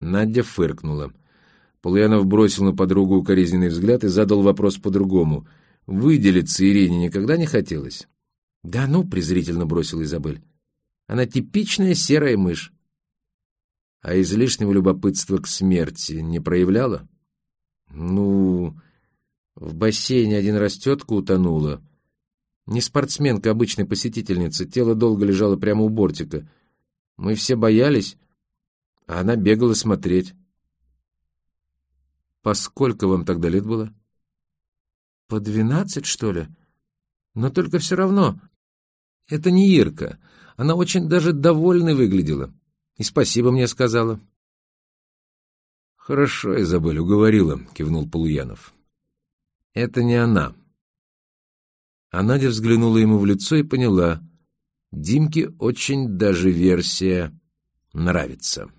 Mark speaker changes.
Speaker 1: Надя фыркнула. Полуянов бросил на подругу укоризненный взгляд и задал вопрос по-другому. «Выделиться Ирине никогда не хотелось?» «Да ну», — презрительно бросила Изабель. «Она типичная серая мышь». «А излишнего любопытства к смерти не проявляла?» «Ну, в бассейне один раз тетка утонула. Не спортсменка, а обычная посетительница. Тело долго лежало прямо у бортика. Мы все боялись, а она бегала смотреть». «По сколько вам тогда лет было?» «По двенадцать, что ли? Но только все равно. Это не Ирка. Она очень даже довольной выглядела. И спасибо мне сказала». «Хорошо, Изабель, уговорила», — кивнул Полуянов. «Это не она». А Надя взглянула ему в лицо и поняла. Димке очень даже версия нравится.